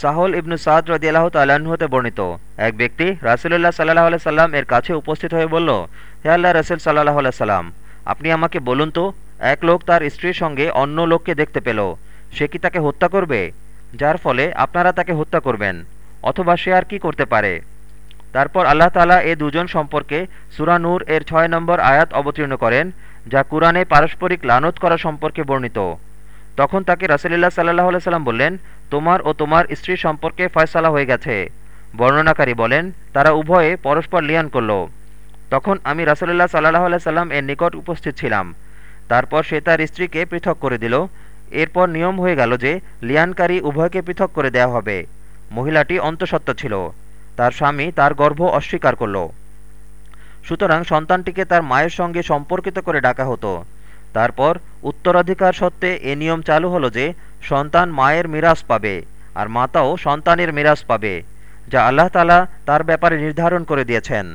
সাহল ইবনু সাদ রদিয়াল্লাহ হতে বর্ণিত। এক ব্যক্তি রাসুলুল্লাহ সাল্লাহ আলাই সাল্লাম এর কাছে উপস্থিত হয়ে বলল, হে আল্লাহ রসুল সাল্লাহ আলাই সাল্লাম আপনি আমাকে বলুন তো, এক লোক তার স্ত্রীর সঙ্গে অন্য লোককে দেখতে পেল, সে কি তাকে হত্যা করবে? যার ফলে আপনারা তাকে হত্যা করবেন, অথবা সে আর কি করতে পারে? তারপর আল্লাহ তালা এ দুজন সম্পর্কে সুরানুর এর ছয় নম্বর আয়াত অবতীর্ণ করেন, যা কুরআনে পারস্পরিক লানত করা সম্পর্কে বর্ণিত। তখন তাকে রাসুলিল্লাহ সাল্লাহ সাল্লাম বললেন, তোমার ও তোমার স্ত্রীর সম্পর্কে ফয়সালা হয়ে গেছে। বর্ণনাকারী বলেন, তারা উভয়ে পরস্পর লিয়ান করল। তখন আমি রাসুলুল্লাহ সাল্লাহ সাল্লাম এর নিকট উপস্থিত ছিলাম। তারপর সে তার স্ত্রীকে পৃথক করে দিল। এরপর নিয়ম হয়ে গেল যে লিয়ানকারী উভয়কে পৃথক করে দেওয়া হবে। মহিলাটি অন্তঃসত্ত্বা ছিল। তার স্বামী তার গর্ভ অস্বীকার করল। সুতরাং সন্তানটিকে তার মায়ের সঙ্গে সম্পর্কিত করে ডাকা হতো। তারপর উত্তরাধিকার সত্ত্বে এ নিয়ম চালু হলো যে, সন্তান মায়ের মিরাজ পাবে আর মাতাও সন্তানের মিরাজ পাবে, যা আল্লাহ তালা তার ব্যাপারে নির্ধারণ করে দিয়েছেন।